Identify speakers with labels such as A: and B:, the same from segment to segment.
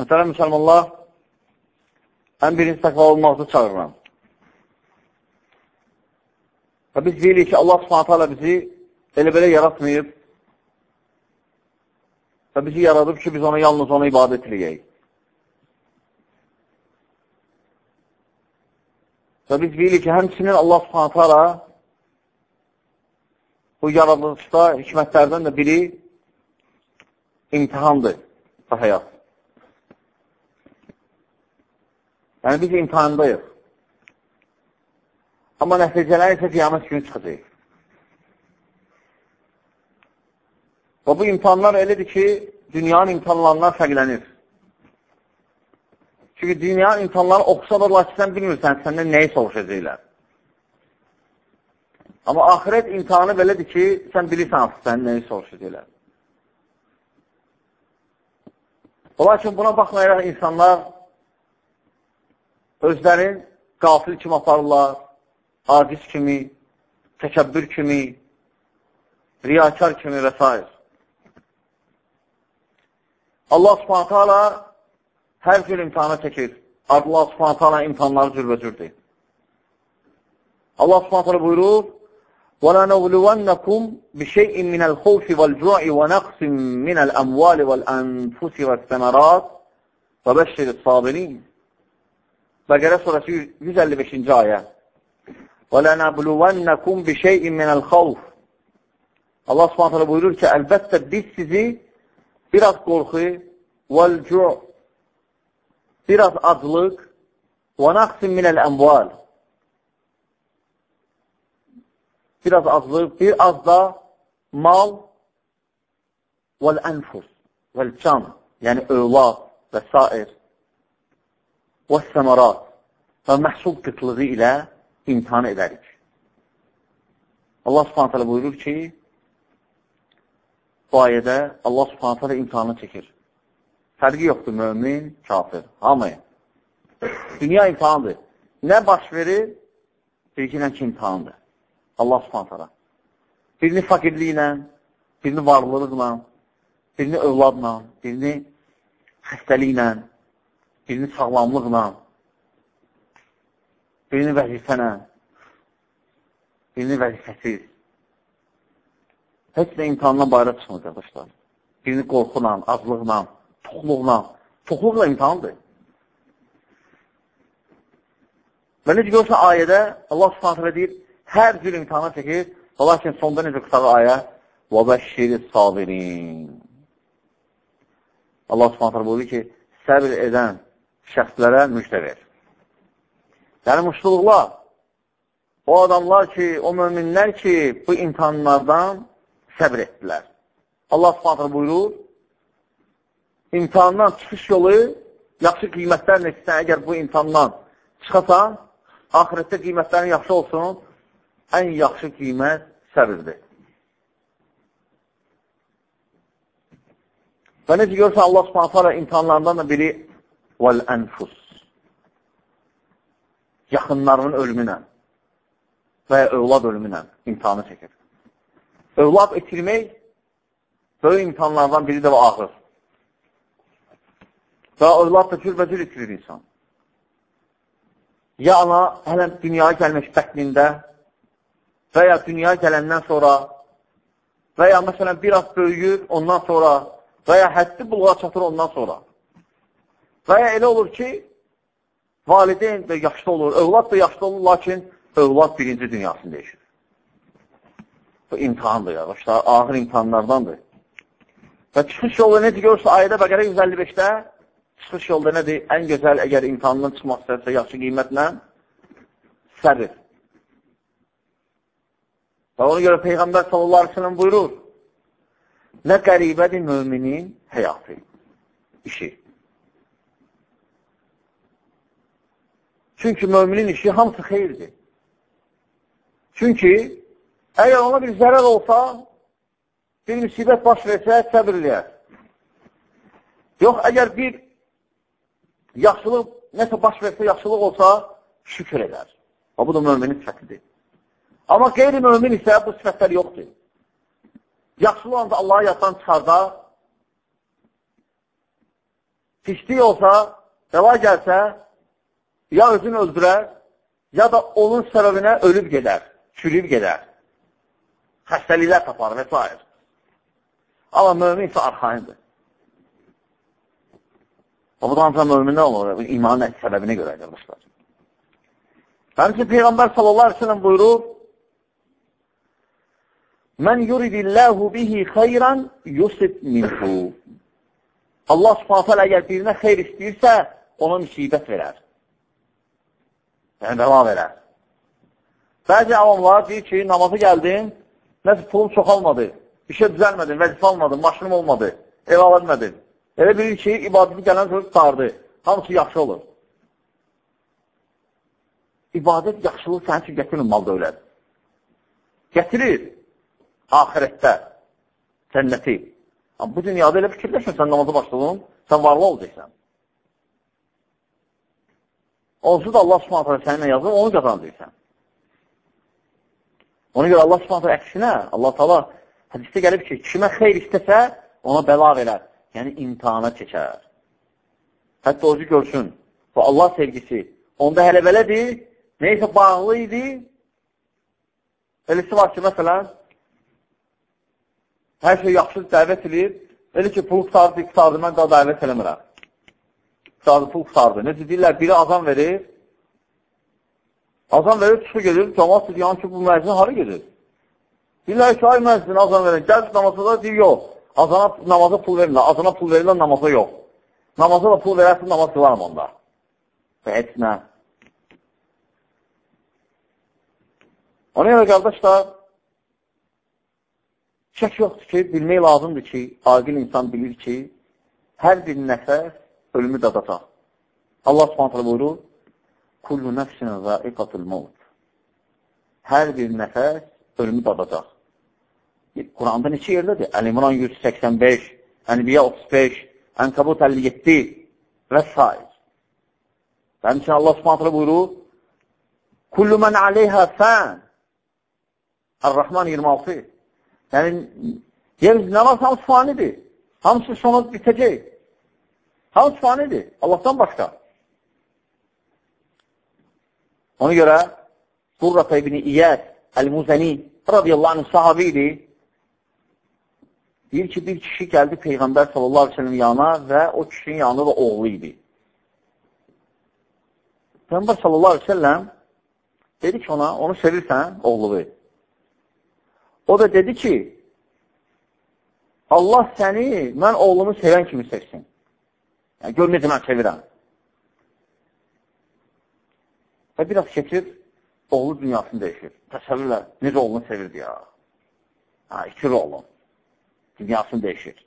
A: Məsələn, müsəlmanlar ən birinci təqva olmaqda çağırıram. Və biz deyirik ki, Allah subhanətə alə bizi elə belə yaratmayıb və bizi yaradıb ki, biz ona yalnız ona ibadət edəyik. Və biz deyirik ki, həmçinin Allah subhanətə alə bu yaradılışda hikmətlərdən də biri imtihandır bu həyat. Yəni, biz imtihandayıq. Amma nəticələr isə qiyamət günü çıxacaq. Və bu imtihanlar elədir ki, dünyanın imtihanlarından fərqlənir. Çünki dünyanın imtihanları oxusadırlar ki, sən bilmirsən, səndən nəyi soruşacaqlar. Amma ahirət imtihanı belədir ki, sən bilirsən, sən nəyi soruşacaqlar. Lakin buna baxmayaraq insanlar özlərin qafil kimi aparırlar, aciz kimi, təkəbbür kimi, riyakar kimi və s. Allah subhanətə ala hər cür imtihana çəkir. Allah subhanətə ala imtihanları cürbəcürdür. Allah subhanətə ala buyurur, وَلَنَوْلُوَنَّكُمْ بِشَيْءٍ مِنَ الْخَوْفِ وَالْجُوعِ وَنَقْصٍ مِنَ الْأَمْوَالِ وَالْأَنْفُسِ وَالثَّمَرَاتِ وَبَشِّرِ الصَّابِرِينَ Bəqərə surəsi 155-ci ayə. وَلَنَبْلُوَنَّكُمْ بِشَيْءٍ مِنَ الْخَوْفِ Allah subhanətə buyurur ki, əlbəttə biz sizi biraz qorxu, vəl-cu' biraz aclıq və naqsin minəl əmval biraz aclıq, bir az da mal vəl-ənfus vəl-can yəni övlad və s. və səmərat və məhsul qıtlığı ilə imtihan edərik. Allah subhanətələ buyurur ki, bu ayədə Allah subhanətə də imtihanı çəkir. Fərqi yoxdur mömin, kafir, hamı. Dünya imtihandır. Nə baş verir? Bilginən ki, imtihandır. Allah subhanətə də. Birini fakirliklə, birini varlılıqla, birini övladla, birini xəstəliklə, birini sağlamlıqla, birini vəzifənə, birini vəzifəsiz. Heç də imtihandan bayra çıxmır, qardaşlar. Birini qorxula, azlıqla, toxluqla. Toxluqla imtihandır. Və necə görürsə ayədə Allah subhanətlə deyir, hər cür imtihana çəkir, lakin sonda necə qısağı ayə وَبَشِّرِ sabirin Allah subhanətlə buyurur ki, səbir edən şəxslərə müjdə ver. Yəni, müştuluqlar, o adamlar ki, o möminlər ki, bu imtihanlardan səbr etdilər. Allah subhanətlə buyurur, imtihandan çıxış yolu yaxşı qiymətlər neçəsən, əgər bu imtihandan çıxasan, ahirətdə qiymətlərin yaxşı olsun, ən yaxşı qiymət səbirdir. Və necə görürsən, Allah subhanətlə imtihanlarından da biri vəl-ənfus yaxınlarının ölümünə və ya övlad ölümünə imtihanı çəkir. Övlad itirmək böyük imtihanlardan biri də ağır. Və övlad da cürbəcür itirir insan. Ya ana hələ dünyaya gəlmək bətnində və ya dünyaya gələndən sonra və ya məsələn bir az böyüyür ondan sonra və ya həddi buluğa çatır ondan sonra. Və ya elə olur ki, valideyn də yaşlı olur, övlad da yaşlı olur, lakin övlad birinci dünyasını değişir. Bu imtihandır, yavaşlar, ağır imtihanlardandır. Və çıxış yolu necə görürsə, ayədə Bəqərə 155-də çıxış yolda nədir? Ən gözəl, əgər imtihandan çıxmaq istərsə, yaxşı qiymətlə səbir. Və ona görə Peyğəmbər sallallahu aleyhi ve sellem buyurur, nə qəribədir müminin həyatı, işi. Çünki müminin işi hamısı xeyirdir. Çünki Əgər ona bir zərər olsa, bir müsibət baş versə, səbir eləyər. Yox, əgər bir yaxşılıq, nəsə baş versə, yaxşılıq olsa, şükür edər. Və bu da müminin sifətidir. Amma qeyri-mümin isə bu sifətlər yoxdur. Yaxşılıq olanda Allahı yaddan çıxarda, pislik olsa, dəva gəlsə, ya özünü öldürər, ya da onun səbəbinə ölüb gedər, çürüyüb gedər. Xəstəliklər tapar və s. Amma mömin isə arxayındır. O bu da ancaq mömindən olur, imanın səbəbinə görə, qardaşlar. Həmçin Peyğəmbər sallallahu aleyhi ve sellem buyurur, Mən yuridilləhu bihi xeyran yusib minhu. Allah subhanətə alə əgər birinə xeyr istəyirsə, ona müsibət verər. Yəni, bəla verər. Bəzi avamlar deyir ki, namazı gəldin, nəsə pulum çoxalmadı, işə düzəlmədin, vəzifə almadın, maşınım olmadı, ev alınmədin. Elə bilir ki, ibadəti gələn sonra tutardı. Hamısı yaxşı olur. İbadət yaxşılıq sənin üçün gətirir mal dövlət. Gətirir ahirətdə cənnəti. Bu dünyada elə fikirləşmə, sən namazı başladın, sən varlı olacaqsan. Onsuz da Allah subhanətə səninlə yazır, onu qazanacaqsan. Ona görə Allah subhanətə əksinə, Allah tala hədisdə gəlib ki, kimə xeyr istəsə, ona bəla verər. Yəni, imtihana çəkər. Hətta ocu görsün. Bu Allah sevgisi. Onda hələ belədir, neysə bağlı idi. Elisi var ki, məsələn, hər şey yaxşı dəvət edir. Elə ki, pul qutardı, qutardı, mən daha dəvət eləmirəm. Pul qutardı. Necə deyirlər, biri azam verir, azam verir, çıxı gedir, cəmat deyir, yəni ki, bu məzin hara gedir? Deyirlər ki, ay məzin azam verir, gəl namazda da deyir, yox, azana, namaza pul verirlər, azana pul verirlər, namaza yox. Namaza da pul verərsin, namaz qılarım onda. Və nə. Ona görə, qardaşlar, Şək yoxdur ki, bilmək lazımdır ki, aqil insan bilir ki, hər bir nəfəs ölümü dadacaq. Allah subhanətlə buyurur, Kullu nəfsin zaiqatul mavt. Hər bir nəfəs ölümü dadacaq. Quranda neçə yerdədir? Əl-İmran 185, Ənbiya 35, Ənkabut 57 və s. Həmçin Allah subhanətlə buyurur, Kullu mən aleyhə fən. Ər-Rahman 26. Yəni, yerin nə var, hamısı fanidir. Hamısı sonu bitəcək. Hamısı fanidir, Allahdan başqa. Ona görə Qurrata ibn İyyəd Əl-Muzəni radiyallahu anh sahabi idi. Deyir ki, bir kişi gəldi Peyğəmbər sallallahu aleyhi ve sellem yanına və o kişinin yanında da oğlu idi. Peyğəmbər sallallahu aleyhi ve sellem dedi ki ona, onu sevirsən, oğluvu. O da dedi ki, Allah səni, mən oğlumu sevən kimi sevsin. Yəni, gör necə mən sevirəm. Və biraz keçir, oğlu dünyasını dəyişir. Təsəvvürlə, necə oğlunu sevirdi ya. Ha, itir oğlum. Dünyasını dəyişir.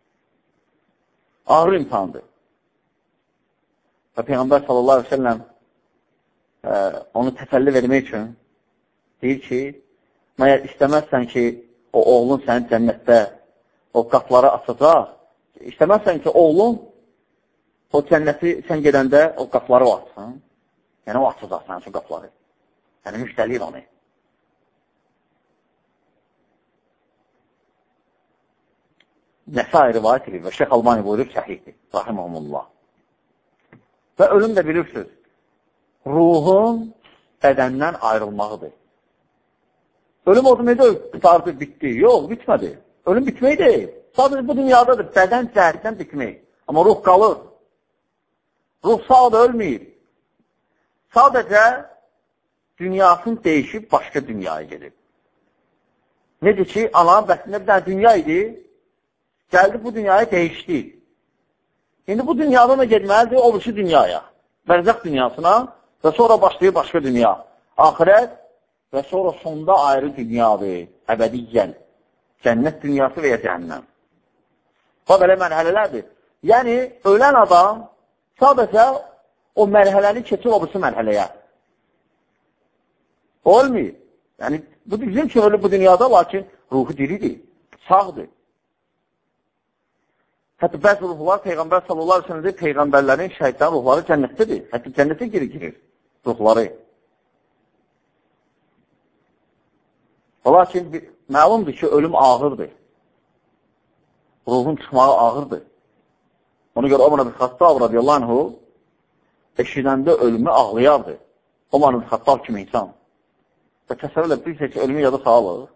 A: Ağır imtihandır. Və Peyğəmbər sallallahu aleyhi ve sellem ə, onu təsəlli vermək üçün deyir ki, məyər istəməzsən ki, o oğlun sənin cənnətdə o qapları açacaq. İstəməzsən ki, oğlun o cənnəti sən gedəndə o qapları açsın. Yəni, o açacaq sənin üçün qapları. Yəni, müjdəliyir onu. Nəsai rivayət edir və Şeyx Albani buyurur, səhihdir, rahiməhumullah. Və ölüm də bilirsiniz, ruhun bədəndən ayrılmağıdır. Ölüm oldu necə qutardı, bitdi? Yox, bitmədi. Ölüm bitmək deyil. Sadəcə bu dünyadadır. Bədən cəhətdən bitmək. Amma ruh qalır. Ruh sağ da ölməyib. Sadəcə dünyasını dəyişib başqa dünyaya gedib. Necə ki, ananın bəsində bir dənə dünya idi, gəldi bu dünyaya dəyişdi. İndi bu dünyadan da getməlidir o birisi dünyaya, bərzəq dünyasına və sonra başlayır başqa dünya. Ahirət və sonra sonda ayrı dünyadır, əbədiyyən, cənnət dünyası və ya cəhənnəm. Və belə mərhələlərdir. Yəni, ölən adam sadəcə o mərhələni keçir o birisi mərhələyə. Olmuyor. Yəni, bu bizim üçün ölü bu dünyada, lakin ruhu diridir, sağdır. Hətta bəzi ruhlar Peyğəmbər sallallahu aleyhi ve Peyğəmbərlərin şəhidlərin ruhları cənnətdədir. Hətta cənnətə girir, girir ruhları. Lakin məlumdur ki, ölüm ağırdır. Ruhun çıxmağı ağırdır. Ona görə Ömər ibn Xattab radiyallahu anhu eşidəndə ölümü ağlayardı. Ömər ibn Xattab kimi insan. Və təsəvvürlə bir ki, ölümü yada sağlıq.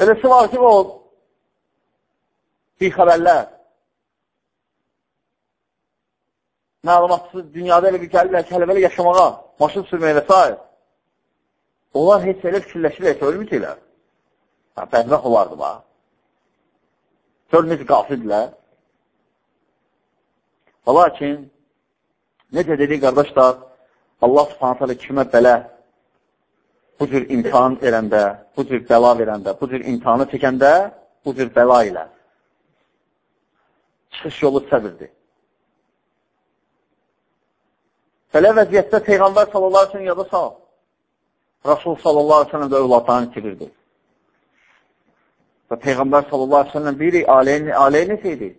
A: Eləsi var ki, o bir xəbərlər, məlumatsız dünyada elə bir gəlirlər ki, hələ yaşamağa, maşın sürməyə və s. Onlar heç elə fikirləşirlər ki, ölmüşlər. Hə, bədbəx olardı, bax. Gör necə qafildirlər. Və lakin, necə dedik, qardaşlar, Allah subhanətələ kimə belə bu cür imtihan verəndə, bu cür bəla verəndə, bu cür imtihanı çəkəndə, bu cür bəla ilə çıxış yolu səbirdir. Belə vəziyyətdə Peyğəmbər sallallahu aleyhi yada sal. Rasul sallallahu aleyhi də övladlarını itirirdi. Və Peyğəmbər sallallahu aleyhi sellem biri ailəyə necə idi?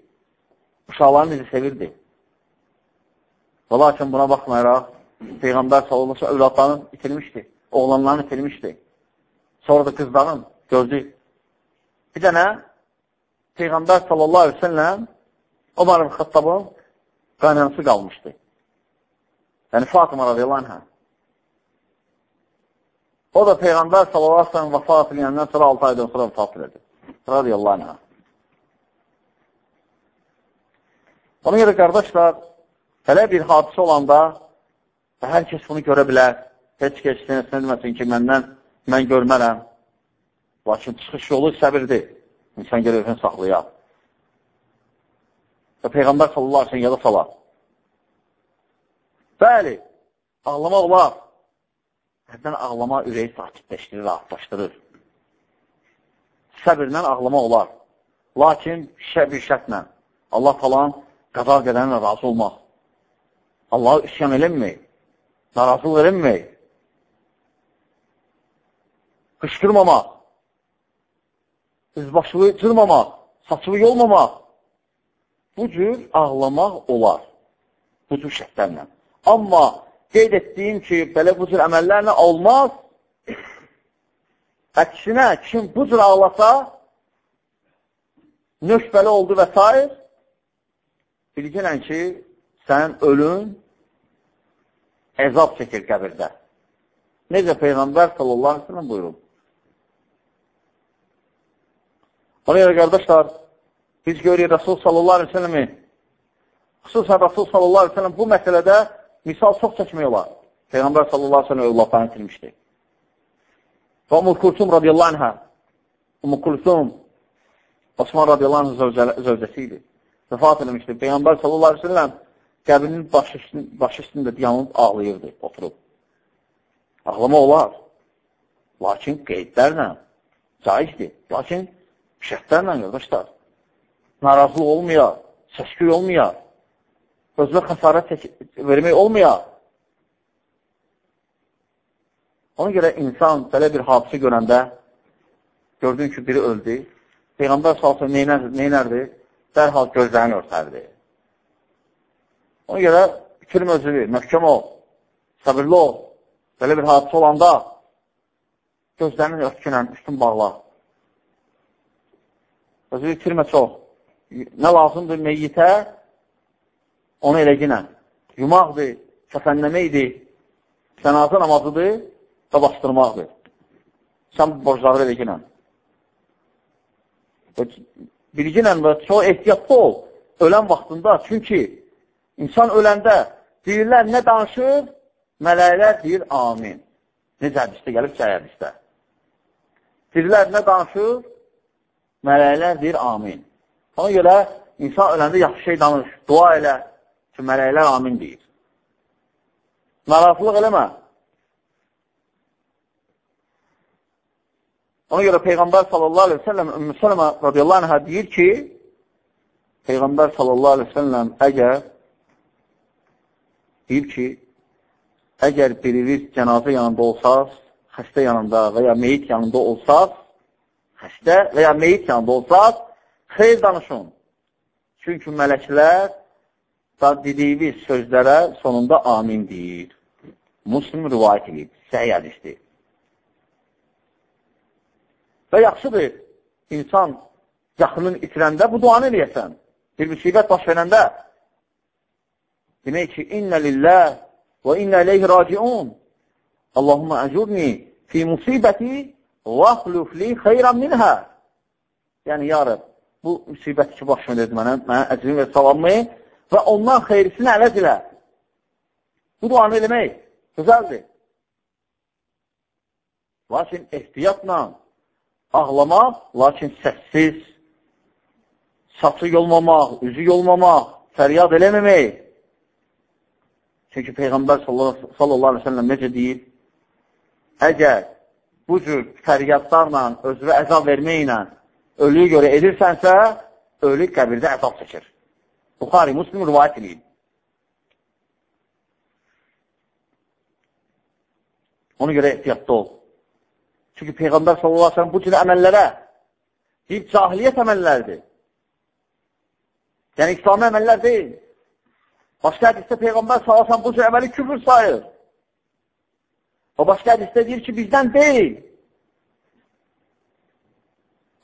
A: Uşaqlarını necə sevirdi? Və lakin buna baxmayaraq, Peyğəmbər sallallahu aleyhi ve sellem övladlarını itirmişdi, oğlanlarını itirmişdi. Sonra da qızların gördü. Bir dənə Peyğəmbər sallallahu aleyhi ve sellem Omar ibn Xattabın qaynanısı qalmışdı. Yəni Fatıma radiyallahu anhə. O da Peyğəmbər sallallahu aleyhi ve sellem vəfat edəndən sonra 6 aydan sonra vəfat edir. Radiyallahu anhə. Ona görə qardaşlar, belə bir hadisə olanda hər kəs bunu görə bilər. Heç kəs deməsin ki, məndən mən görmərəm. Lakin çıxış yolu səbirdir. İnsan görə özünü saxlayar. Və Peyğəmbər sallallahu aleyhi yada salar. Bəli, ağlamaq olar. Hərdən ağlama ürəyi sakitləşdirir, rahatlaşdırır. Səbirlə ağlamaq olar. Lakin şər bir şərtlə Allah falan qadar qədərinlə razı olmaq. Allah'a üsyan eləmək, narazılıq eləmək, qışqırmamaq, üzbaşılı cırmamaq, saçılı yolmamaq. Bu cür ağlamaq olar. Bu cür şərtlərlə. Amma qeyd etdiyim ki, belə bu cür əməllərlə olmaz. Əksinə, kim bu cür ağlasa, nöş belə oldu və s. Bilginən ki, sənin ölün əzab çəkir qəbirdə. Necə Peyğəmbər sallallahu aleyhi ve sellem buyurub. Ona görə qardaşlar, biz görürük Rasul sallallahu aleyhi ve sellemi, xüsusən Rasul sallallahu aleyhi ve sellem bu məsələdə misal çox çəkmək olar. Peyğəmbər sallallahu aleyhi ve sellem övladlarını itirmişdi. Və Umul Kulsum radiyallahu anhə, Umul Kulsum, Osman radiyallahu anhə zövcəsi idi. Vəfat edilmişdi. Peyğəmbər sallallahu aleyhi ve sellem qəbrinin başı, başı üstündə yanıb ağlayırdı, oturub. Ağlama olar. Lakin qeydlərlə caizdir. Lakin şərtlərlə, qardaşlar, narazılıq olmayar, səsküy olmayar özünə xəsarət vermək olmayar. Ona görə insan belə bir hadisə görəndə, gördün ki, biri öldü, Peyğəmbər salsa neynərdi? Dərhal gözlərini örtərdi. Ona görə bitirmə özünü, möhkəm ol, səbirli ol. Belə bir hadisə olanda gözlərini örtkünən, üstün bağla. Özünü itirmə çox. Nə lazımdır meyyitə? onu eləginə yumaqdır, kəfənləməkdir, sənazə namazıdır və bastırmaqdır. Sən borcları eləginə. Bilginə və çox ehtiyatlı ol ölən vaxtında. Çünki insan öləndə deyirlər, nə danışır? Mələklər deyir, amin. Necə hədisdə gəlib ki, hədisdə. Deyirlər, nə danışır? Mələklər deyir, amin. Ona görə insan öləndə yaxşı şey danış, dua elə, ki, mələklər amin deyir. Narazılıq eləmə. Ona görə Peyğəmbər sallallahu aleyhi ve sellem Ümmü Sələmə radiyallahu anhə deyir ki, Peyğəmbər sallallahu aleyhi ve sellem əgər deyir ki, əgər biriniz cənazə yanında olsaz, xəstə yanında və ya meyit yanında olsaz, xəstə və ya meyit yanında olsaz, xeyr danışın. Çünki mələklər da dediyiniz sözlərə sonunda amin deyir. Muslim rivayət edib, səhiy hədisdir. Və yaxşıdır, insan yaxının itirəndə bu duanı eləyəsən. Bir müsibət baş verəndə demək ki, innə lillah və innə ileyhi raciun. Allahumma əcurni fi musibəti və xlufli xeyran minhə. Yəni, ya Rəb, bu müsibət ki, başına dedi mənə, mənə əcrin və savamı və ondan xeyrisini əvəz ilə. Bu duanı eləmək gözəldir. Lakin ehtiyatla ağlamaq, lakin səssiz, saçı yolmamaq, üzü yolmamaq, fəryad eləməmək. Çünki Peyğəmbər sallallahu aleyhi ve sellem necə deyir? Əgər bu cür fəryadlarla, özünə əzab verməklə ölüyü görə edirsənsə, ölü qəbirdə əzab çəkir. Buxari, Muslim rivayət edeyim. Ona görə ehtiyatda ol. Çünki Peyğəmbər sallallahu aleyhi ve sellem bu cür əməllərə deyib, cahiliyyət əməllərdir. Yəni, İslami əməllər deyil. Başqa hədisdə Peyğəmbər sallallahu bu cür əməli küfür sayır. O başqa hədisdə deyir ki, bizdən deyil.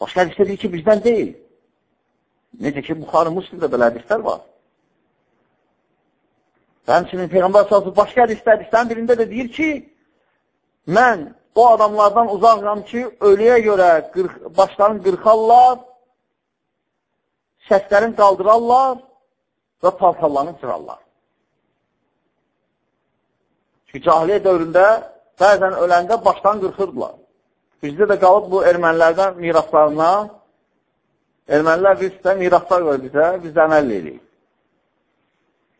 A: Başqa hədisdə deyir ki, bizdən deyil. Necə ki, Buxarı Muslimdə belə hədislər var. Və həmçinin Peyğəmbər sallallahu başqa hədisdə, hədislərin birində də deyir ki, mən o adamlardan uzaqam ki, ölüyə görə qırx, başlarını qırxarlar, səslərini qaldırarlar və paltarlarını sırarlar. Çünki cahiliyə dövründə bəzən öləndə başdan qırxırdılar. Bizdə də qalıb bu ermənilərdən miraslarına, ermənilər bizdə miraslar qoyur bizə, biz də əməl edirik.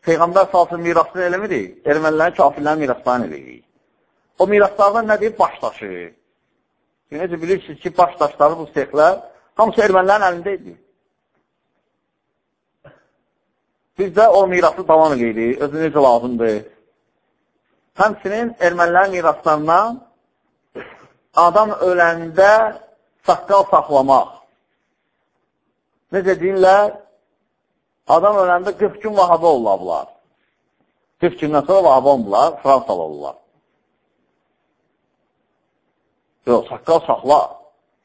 A: Peyğəmbər salsın mirasını eləmirik, ermənilərin kafirlərin miraslarını eləyirik. O miraslardan nə deyib? Başdaşı. Necə bilirsiniz ki, başdaşları bu sexlər hamısı ermənilərin əlində edir. Biz də o mirası davam edirik, özü necə lazımdır. Həmçinin ermənilərin miraslarından adam öləndə saqqal saxlamaq. Necə deyirlər? Adam öləndə 40 gün vahabə olurlar. 40 gündən sonra vahabə olurlar, Fransalı olurlar. Yox, saqqal saxla.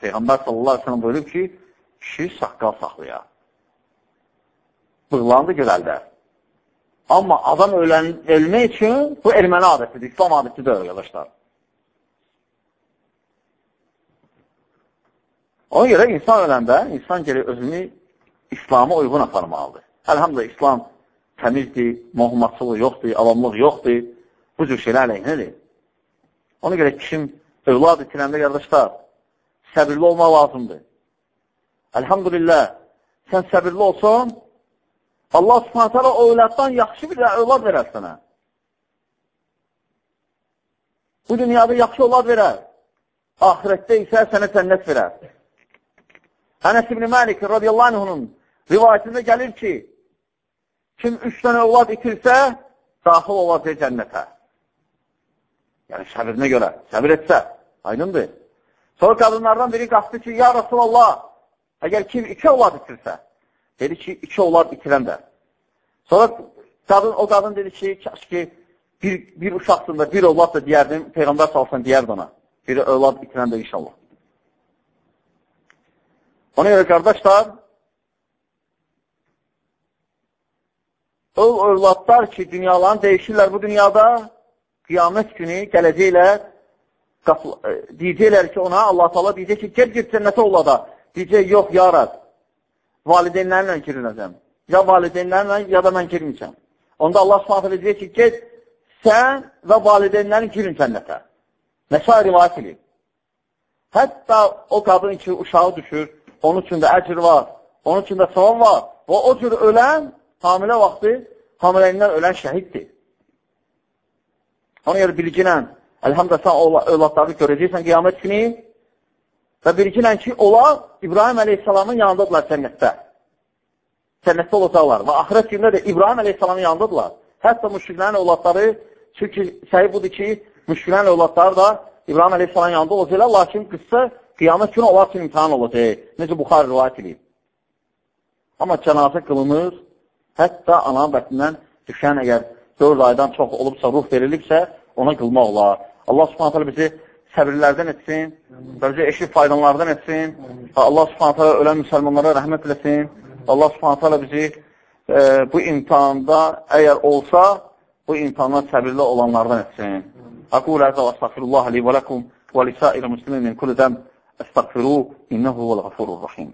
A: Peyğəmbər sallallahu aleyhi ve sellem buyurub ki, kişi saqqal saxlayar bığlandı gözəldə. Amma adam ölən, ölmək üçün bu erməni adətidir, İslam adətidir arkadaşlar. Ona görə insan öləndə, insan gəlir özünü İslam'a uyğun aparmalıdır. Əlhamdülillah, İslam təmizdir, mohumatçılıq yoxdur, avamlıq yoxdur. Bu cür şeylər əleyhinədir. Ona görə kişim övlad itirəndə qardaşlar, səbirli olmaq lazımdır. Əlhamdülillah, sən səbirli olsun, Allah subhanət hələ o övladdan yaxşı bir övlad verər sənə. Bu dünyada yaxşı övlad verər. Ahirətdə isə sənə cənnət verər. Ənəs ibn Məlik radiyallahu anhunun rivayətində gəlir ki, kim üç dənə övlad itirsə, daxil olacaq cənnətə. Yəni, səbirinə görə, səbir etsə, aydındır. Sonra qadınlardan biri qalxdı ki, ya Rasulallah, əgər kim iki övlad itirsə, Dedi ki, iki olar itirən də. Sonra qadın, o qadın dedi ki, kaş ki, bir, bir uşaqsın da, bir övlad da deyərdim, Peyğəmbər salsan deyərdi ona. Bir övlad itirən də inşallah. Ona görə qardaşlar, o övladlar ki, dünyalarını dəyişirlər bu dünyada, qiyamət günü gələcəklər, e, deyəcəklər ki, ona Allah-u Teala deyəcək ki, gel git cənnətə ola da. Deyəcək, yox, yarad valideynlərimlə giriləcəm. Ya valideynlərimlə, ya da mən girməyəcəm. Onda Allah s.ə.v. deyir ki, get, sən və valideynlərin girin cənnətə. Nəsə rivayət edir. Hətta o qadın ki, uşağı düşür, onun üçün də əcr var, onun üçün də savab var və o cür ölən, hamilə vaxtı, hamiləyindən ölən şəhiddir. Ona görə bilginən, əlhamdə sən övladları görəcəksən qiyamət günü, Və bilginlə ki, onlar İbrahim əleyhissalamın yanındadılar cənnətdə. Cənnətdə olacaqlar. Və axirət gündə də İbrahim əleyhissalamın yanındadılar. Hətta müşriklərin övladları, çünki səhi budur ki, müşriklərin övladları da İbrahim əleyhissalamın yanında olacaqlar, lakin qıssa qiyamət günü onlar üçün imtihan olacaq. Necə Buxar rivayət edib. Amma cənazə qılınır, hətta ana bətindən düşən əgər 4 aydan çox olubsa, ruh verilibsə, ona qılmaq olar. Allah subhanətələ bizi səbirlərdən etsin, bəlkə eşit faydalardan etsin. Allah subhanətə ölən müsəlmanlara rəhmət eləsin. Allah subhanətə bizi e, bu imtihanda əgər olsa, bu imtihandan səbirli olanlardan etsin. Aqul əzə və astagfirullah li və ləkum və lisairə muslimin min kulli dəm əstəqfiru innəhu vəl-ğafurur rahim.